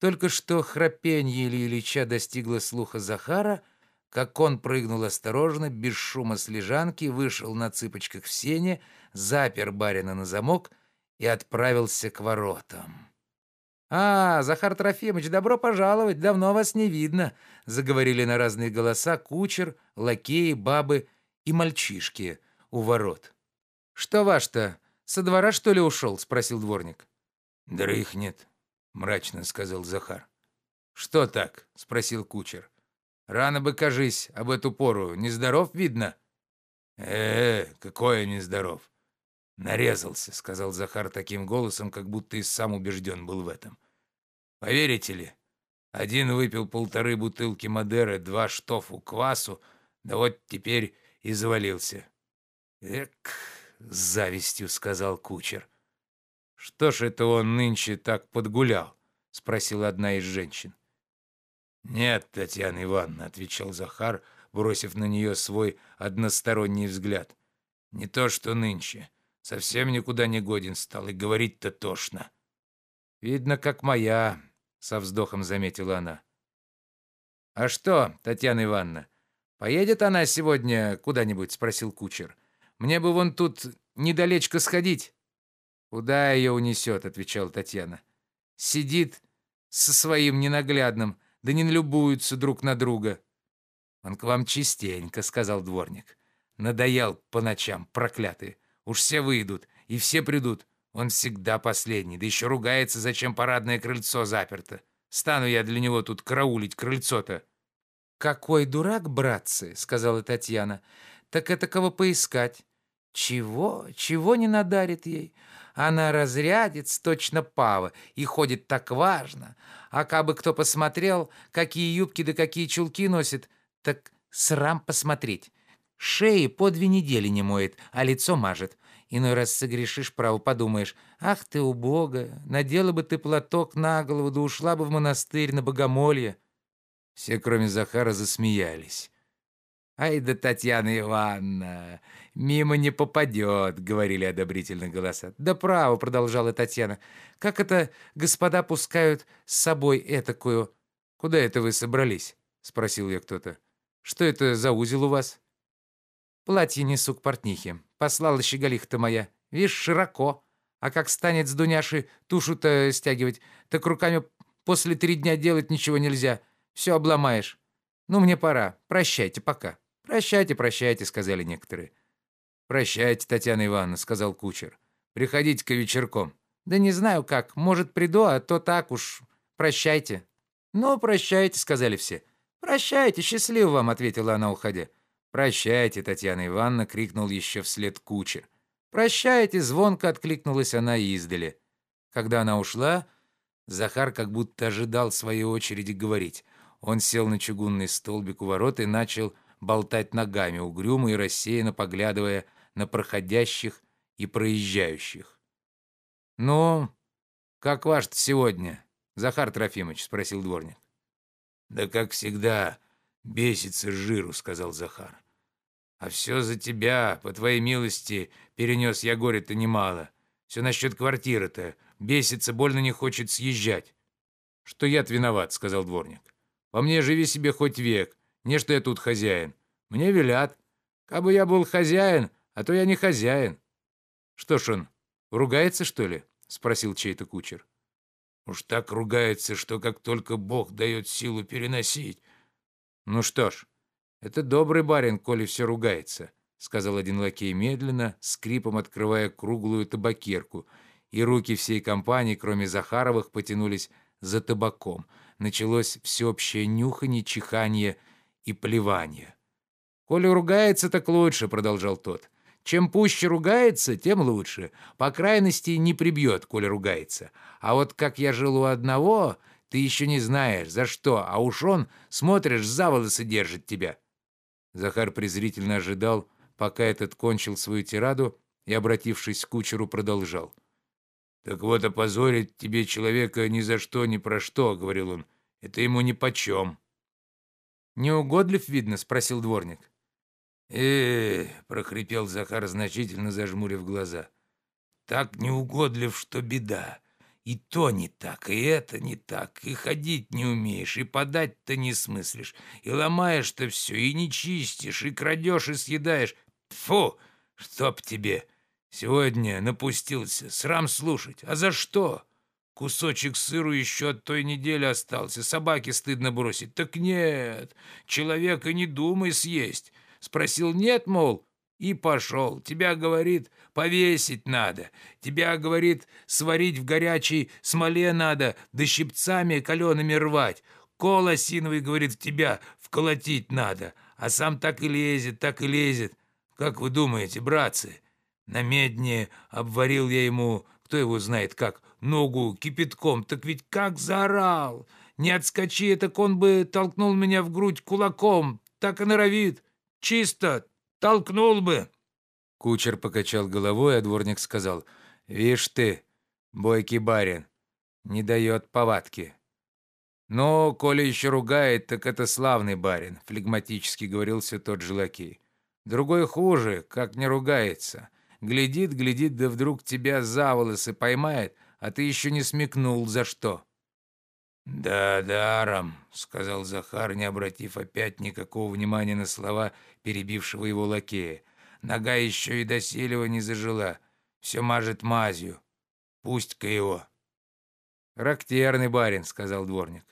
Только что храпенье Ильи Ильича достигло слуха Захара, как он прыгнул осторожно, без шума с лежанки, вышел на цыпочках в сене, запер барина на замок и отправился к воротам. «А, Захар Трофимович, добро пожаловать, давно вас не видно», — заговорили на разные голоса кучер, лакеи, бабы и мальчишки у ворот. «Что ваш-то, со двора, что ли, ушел?» — спросил дворник. «Дрыхнет», — мрачно сказал Захар. «Что так?» — спросил кучер. «Рано бы, кажись, об эту пору. Нездоров, видно?» «Э, -э какой нездоров. «Нарезался», — сказал Захар таким голосом, как будто и сам убежден был в этом. «Поверите ли, один выпил полторы бутылки Мадеры, два штофу квасу, да вот теперь и завалился». «Эк», — с завистью сказал кучер. «Что ж это он нынче так подгулял?» — спросила одна из женщин. «Нет, Татьяна Ивановна», — отвечал Захар, бросив на нее свой односторонний взгляд. «Не то, что нынче. Совсем никуда не годен стал, и говорить-то тошно. Видно, как моя, со вздохом заметила она. А что, Татьяна Ивановна, поедет она сегодня куда-нибудь, спросил кучер. Мне бы вон тут недалечко сходить. Куда ее унесет, отвечала Татьяна. Сидит со своим ненаглядным, да не любуются друг на друга. Он к вам частенько, сказал дворник. Надоел по ночам, проклятый. Уж все выйдут, и все придут. Он всегда последний, да еще ругается, зачем парадное крыльцо заперто. Стану я для него тут караулить крыльцо-то». «Какой дурак, братцы!» — сказала Татьяна. «Так это кого поискать? Чего? Чего не надарит ей? Она разрядец, точно пава, и ходит так важно. А кабы кто посмотрел, какие юбки да какие чулки носит, так срам посмотреть. Шеи по две недели не моет, а лицо мажет. Иной раз согрешишь, право подумаешь, ах ты убога, надела бы ты платок на голову, да ушла бы в монастырь на богомолье. Все, кроме Захара, засмеялись. «Ай да Татьяна Ивановна, мимо не попадет», — говорили одобрительно голоса. «Да право», — продолжала Татьяна, — «как это господа пускают с собой этакую...» «Куда это вы собрались?» — спросил я кто-то. «Что это за узел у вас?» Платье несу к портнихе. Послала щеголиха-то моя. Вишь, широко. А как станет с Дуняши тушу-то стягивать, так руками после три дня делать ничего нельзя. Все обломаешь. Ну, мне пора. Прощайте пока. Прощайте, прощайте, сказали некоторые. Прощайте, Татьяна Ивановна, сказал кучер. Приходите-ка вечерком. Да не знаю как. Может, приду, а то так уж. Прощайте. Ну, прощайте, сказали все. Прощайте, счастливо вам, ответила она, уходя. «Прощайте, Татьяна Ивановна!» — крикнул еще вслед кучер. «Прощайте!» — звонко откликнулась она издали. Когда она ушла, Захар как будто ожидал своей очереди говорить. Он сел на чугунный столбик у ворот и начал болтать ногами, угрюмо и рассеянно поглядывая на проходящих и проезжающих. «Ну, как ваш-то сегодня, Захар Трофимович?» — спросил дворник. «Да как всегда, «Бесится жиру», — сказал Захар. «А все за тебя, по твоей милости, перенес я горе-то немало. Все насчет квартиры-то. Бесится, больно не хочет съезжать». «Что я-то виноват», — сказал дворник. «По мне живи себе хоть век, не что я тут хозяин. Мне велят. Кабы я был хозяин, а то я не хозяин». «Что ж он, ругается, что ли?» — спросил чей-то кучер. «Уж так ругается, что как только Бог дает силу переносить, «Ну что ж, это добрый барин, коли все ругается», — сказал один лакей медленно, скрипом открывая круглую табакерку, и руки всей компании, кроме Захаровых, потянулись за табаком. Началось всеобщее нюханье, чиханье и плевание. «Коли ругается, так лучше», — продолжал тот. «Чем пуще ругается, тем лучше. По крайности, не прибьет, коли ругается. А вот как я жил у одного, ты еще не знаешь, за что, а уж он, смотришь, за волосы держит тебя». Захар презрительно ожидал, пока этот кончил свою тираду и, обратившись к кучеру, продолжал. «Так вот, опозорить тебе человека ни за что, ни про что», — говорил он. «Это ему нипочем». «Неугодлив, видно?» — спросил дворник. э, -э прохрипел Захар, значительно зажмурив глаза. «Так неугодлив, что беда И то не так, и это не так, и ходить не умеешь, и подать-то не смыслишь, и ломаешь-то все, и не чистишь, и крадешь, и съедаешь. Фу, чтоб тебе! Сегодня напустился, срам слушать. А за что? Кусочек сыру еще от той недели остался, собаке стыдно бросить. Так нет, человека не думай съесть. Спросил нет, мол, и пошел. Тебя, говорит, повесить надо. Тебя, говорит, сварить в горячей смоле надо, да щипцами калеными рвать. Кол осиновый, говорит, в тебя вколотить надо. А сам так и лезет, так и лезет. Как вы думаете, братцы? На медне обварил я ему, кто его знает как, ногу кипятком. Так ведь как заорал! Не отскочи, так он бы толкнул меня в грудь кулаком. Так и норовит. Чисто Толкнул бы!» Кучер покачал головой, а дворник сказал, «Вишь ты, бойкий барин, не дает повадки». «Ну, коли еще ругает, так это славный барин», — флегматически говорил все тот же лакей. «Другой хуже, как не ругается. Глядит, глядит, да вдруг тебя за волосы поймает, а ты еще не смекнул, за что». «Да, даром», — сказал Захар, не обратив опять никакого внимания на слова перебившего его лакея. «Нога еще и до Селева не зажила. Все мажет мазью. Пусть-ка его». «Рактерный барин», — сказал дворник.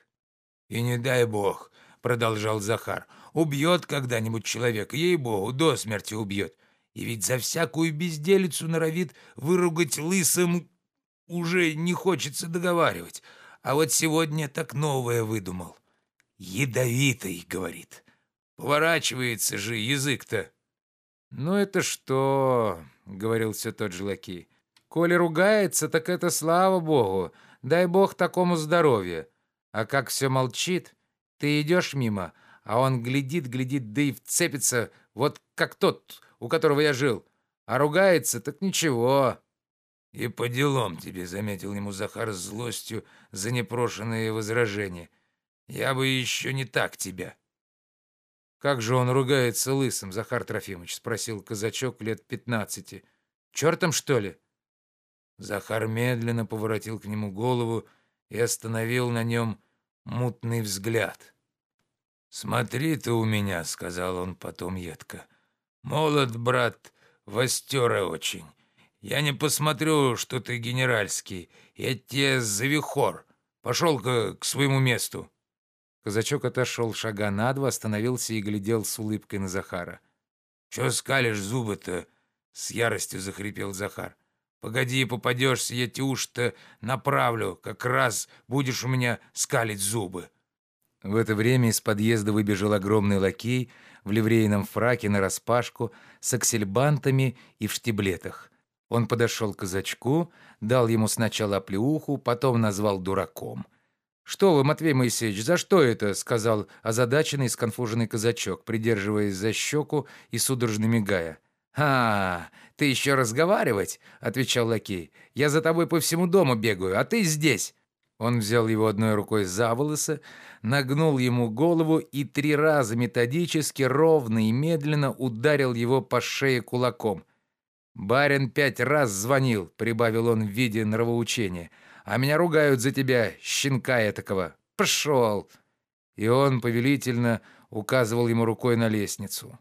«И не дай бог», — продолжал Захар, — «убьет когда-нибудь человек, ей-богу, до смерти убьет. И ведь за всякую безделицу норовит выругать лысым уже не хочется договаривать». А вот сегодня так новое выдумал. Ядовитый, говорит. Поворачивается же язык-то. «Ну это что?» — говорил все тот же лакей. «Коли ругается, так это слава богу. Дай бог такому здоровья. А как все молчит, ты идешь мимо, а он глядит, глядит, да и вцепится, вот как тот, у которого я жил. А ругается, так ничего. «И по делам тебе», — заметил ему Захар с злостью за непрошенные возражения. «Я бы еще не так тебя». «Как же он ругается лысым, Захар Трофимович?» — спросил казачок лет пятнадцати. «Чертом, что ли?» Захар медленно поворотил к нему голову и остановил на нем мутный взгляд. «Смотри ты у меня», — сказал он потом едко. «Молод, брат, востера очень. Я не посмотрю, что ты генеральский. Я тебе завихор. Пошел-ка к своему месту». Казачок отошел шага на два, остановился и глядел с улыбкой на Захара. «Че скалишь зубы-то?» — с яростью захрипел Захар. «Погоди, попадешься, я тебе уж-то направлю. Как раз будешь у меня скалить зубы». В это время из подъезда выбежал огромный лакей в ливрейном фраке нараспашку с аксельбантами и в штиблетах. Он подошел к казачку, дал ему сначала оплеуху, потом назвал дураком. «Что вы, Матвей Моисеевич, за что это?» — сказал озадаченный сконфуженный казачок, придерживаясь за щеку и судорожно мигая. «А, ты еще разговаривать?» — отвечал лакей. «Я за тобой по всему дому бегаю, а ты здесь». Он взял его одной рукой за волосы, нагнул ему голову и три раза методически, ровно и медленно ударил его по шее кулаком — «Барин пять раз звонил», — прибавил он в виде нравоучения. «А меня ругают за тебя, щенка этакого. Пошел!» И он повелительно указывал ему рукой на лестницу.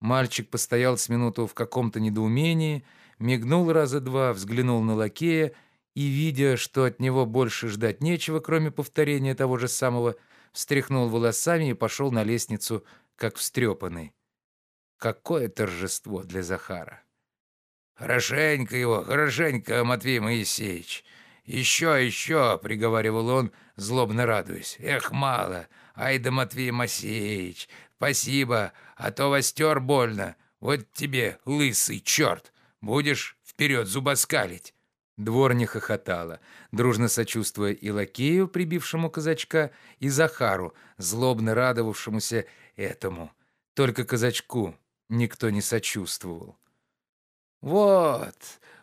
Мальчик постоял с минуту в каком-то недоумении, мигнул раза два, взглянул на лакея и, видя, что от него больше ждать нечего, кроме повторения того же самого, встряхнул волосами и пошел на лестницу, как встрепанный. Какое торжество для Захара! «Хорошенько его, хорошенько, Матвей Моисеевич! Еще, еще!» — приговаривал он, злобно радуясь. «Эх, мало! Ай да, Матвей Моисеевич! Спасибо, а то востер больно! Вот тебе, лысый черт! Будешь вперед зубоскалить!» Двор не хохотала, дружно сочувствуя и лакею, прибившему казачка, и Захару, злобно радовавшемуся этому. Только казачку никто не сочувствовал. «Вот,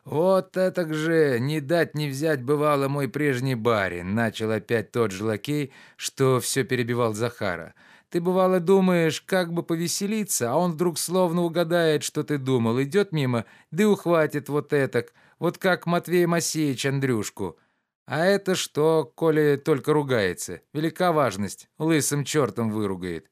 вот это же не дать не взять бывало мой прежний барин», начал опять тот же лакей, что все перебивал Захара. «Ты, бывало, думаешь, как бы повеселиться, а он вдруг словно угадает, что ты думал, идет мимо, да и ухватит вот этак, вот как Матвей Масеич Андрюшку. А это что, коли только ругается? Велика важность, лысым чертом выругает.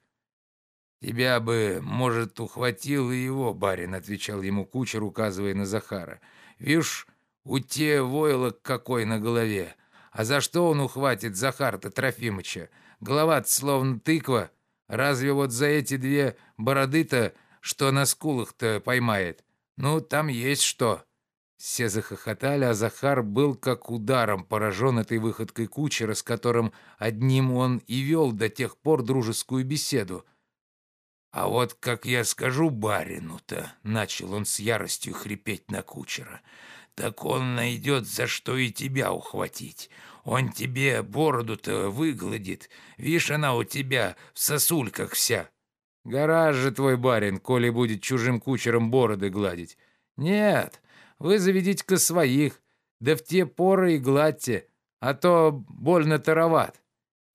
«Тебя бы, может, ухватил и его, барин», — отвечал ему кучер, указывая на Захара. «Вишь, у те войлок какой на голове. А за что он ухватит Захарта Трофимыча? голова словно тыква. Разве вот за эти две бороды-то, что на скулах-то поймает? Ну, там есть что». Все захохотали, а Захар был как ударом поражен этой выходкой кучера, с которым одним он и вел до тех пор дружескую беседу. «А вот как я скажу барину-то», — начал он с яростью хрипеть на кучера, «так он найдет, за что и тебя ухватить. Он тебе бороду-то выгладит. Вишь, она у тебя в сосульках вся». «Гараж же твой барин, коли будет чужим кучером бороды гладить». «Нет, вы заведите-ка своих, да в те поры и гладьте, а то больно тароват».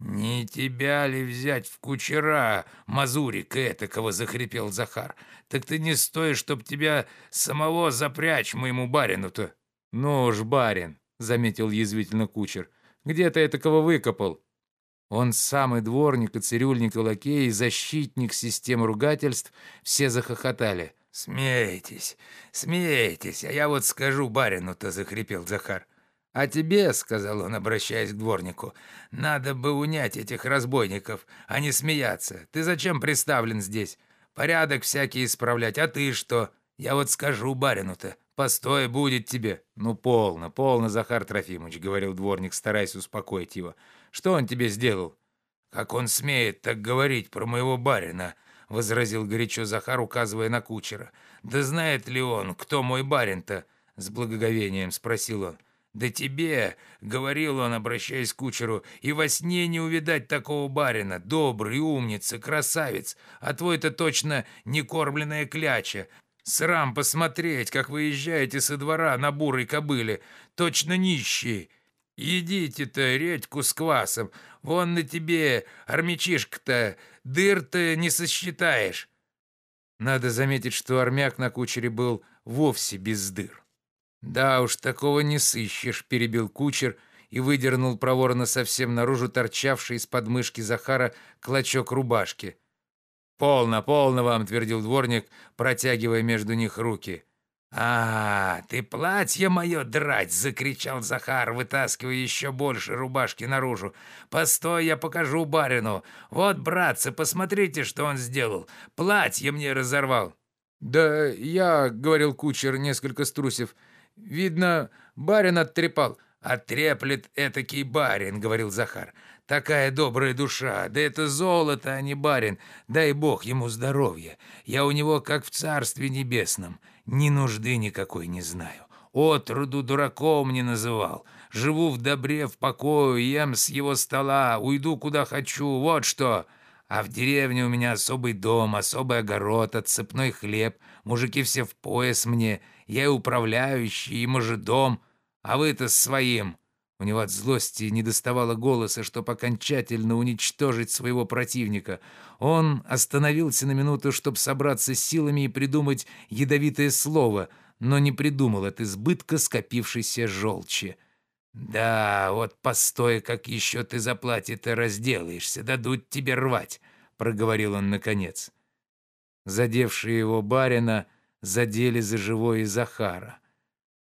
«Не тебя ли взять в кучера, мазурик этакого?» — захрипел Захар. «Так ты не стоишь, чтоб тебя самого запрячь моему барину-то». «Ну уж, барин», — заметил язвительно кучер, — «где ты этакого выкопал?» Он самый дворник и цирюльник и лакей, и защитник системы ругательств, все захохотали. «Смейтесь, смейтесь, а я вот скажу барину-то», — захрипел Захар. «А тебе, — сказал он, обращаясь к дворнику, — надо бы унять этих разбойников, а не смеяться. Ты зачем приставлен здесь? Порядок всякий исправлять, а ты что? Я вот скажу барину-то, постой будет тебе». «Ну, полно, полно, Захар Трофимович», — говорил дворник, стараясь успокоить его. «Что он тебе сделал?» «Как он смеет так говорить про моего барина?» — возразил горячо Захар, указывая на кучера. «Да знает ли он, кто мой барин-то?» — с благоговением спросил он. «Да тебе, — говорил он, обращаясь к кучеру, — и во сне не увидать такого барина, добрый, умница, красавец, а твой-то точно не кормленная кляча. Срам посмотреть, как выезжаете со двора на бурой кобыле, точно нищие. Едите-то редьку с квасом, вон на тебе, армячишка-то, дыр-то не сосчитаешь». Надо заметить, что армяк на кучере был вовсе без дыр. «Да уж, такого не сыщешь», — перебил кучер и выдернул проворно совсем наружу торчавший из подмышки Захара клочок рубашки. «Полно, полно вам», — твердил дворник, протягивая между них руки. «А, ты платье мое драть!» — закричал Захар, вытаскивая еще больше рубашки наружу. «Постой, я покажу барину. Вот, братцы, посмотрите, что он сделал. Платье мне разорвал». «Да я», — говорил кучер, несколько струсив, — Видно, барин оттрепал. «Оттреплет этакий барин», — говорил Захар. «Такая добрая душа, да это золото, а не барин. Дай бог ему здоровья. Я у него как в царстве небесном. Ни нужды никакой не знаю. Отроду дураком не называл. Живу в добре, в покое, ем с его стола, уйду куда хочу, вот что. А в деревне у меня особый дом, особый огород, отсыпной хлеб. Мужики все в пояс мне». Я и управляющий, и мажедом, а вы-то своим». У него от злости не доставало голоса, чтобы окончательно уничтожить своего противника. Он остановился на минуту, чтобы собраться с силами и придумать ядовитое слово, но не придумал от избытка скопившейся желчи. «Да, вот постой, как еще ты за платье-то разделаешься, дадут тебе рвать», — проговорил он наконец. Задевший его барина задели за живое и Захара.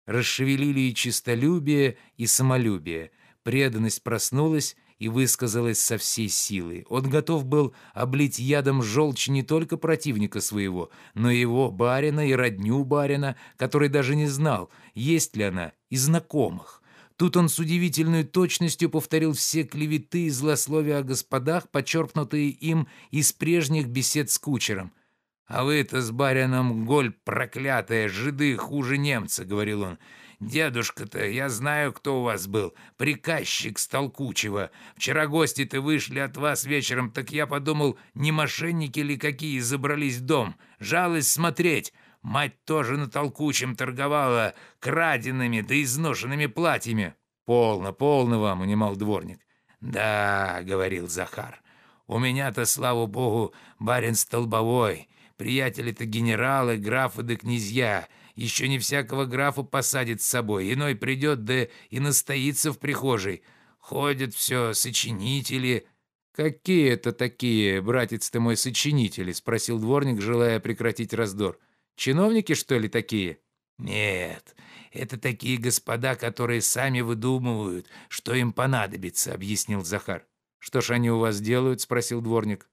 Расшевелили и чистолюбие, и самолюбие. Преданность проснулась и высказалась со всей силой. Он готов был облить ядом желчь не только противника своего, но и его барина и родню барина, который даже не знал, есть ли она, и знакомых. Тут он с удивительной точностью повторил все клеветы и злословия о господах, почерпнутые им из прежних бесед с кучером — «А вы-то с барином голь проклятая, жиды хуже немца», — говорил он. «Дедушка-то, я знаю, кто у вас был, приказчик Столкучего. Вчера гости-то вышли от вас вечером, так я подумал, не мошенники ли какие забрались в дом. Жалость смотреть. Мать тоже на Толкучем торговала краденными да изношенными платьями». «Полно, полно вам», — унимал дворник. «Да», — говорил Захар, — «у меня-то, слава богу, барин столбовой». Приятели-то генералы, графы да князья. Еще не всякого графа посадит с собой. Иной придет, да и настоится в прихожей. Ходят все сочинители». «Какие это такие, братец ты мой, сочинители?» — спросил дворник, желая прекратить раздор. «Чиновники, что ли, такие?» «Нет, это такие господа, которые сами выдумывают, что им понадобится», — объяснил Захар. «Что ж они у вас делают?» — спросил дворник.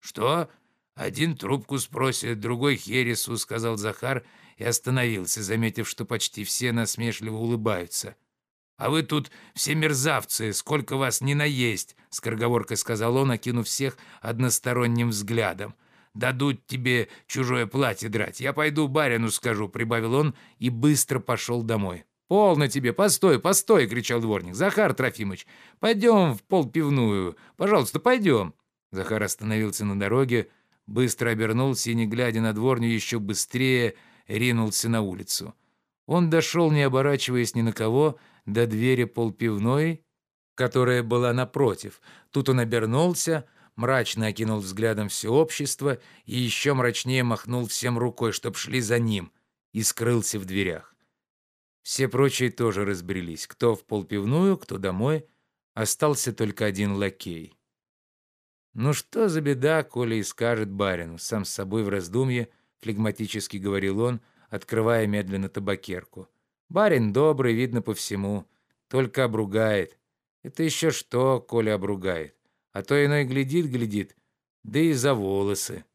«Что? Один трубку спросит, другой хересу», — сказал Захар и остановился, заметив, что почти все насмешливо улыбаются. «А вы тут все мерзавцы, сколько вас не наесть», — скороговоркой сказал он, окинув всех односторонним взглядом. «Дадут тебе чужое платье драть. Я пойду барину скажу», — прибавил он и быстро пошел домой. «Полно тебе! Постой, постой!» — кричал дворник. «Захар Трофимыч, пойдем в полпивную. Пожалуйста, пойдем!» Захар остановился на дороге, быстро обернулся и, не глядя на дворню, еще быстрее ринулся на улицу. Он дошел, не оборачиваясь ни на кого, до двери полпивной, которая была напротив. Тут он обернулся, мрачно окинул взглядом все общество и еще мрачнее махнул всем рукой, чтоб шли за ним, и скрылся в дверях. Все прочие тоже разбрелись, кто в полпивную, кто домой, остался только один лакей. «Ну что за беда, коли и скажет барину?» Сам с собой в раздумье, флегматически говорил он, открывая медленно табакерку. Барин добрый, видно по всему, только обругает. Это еще что, Коля обругает. А то иной глядит-глядит, да и за волосы.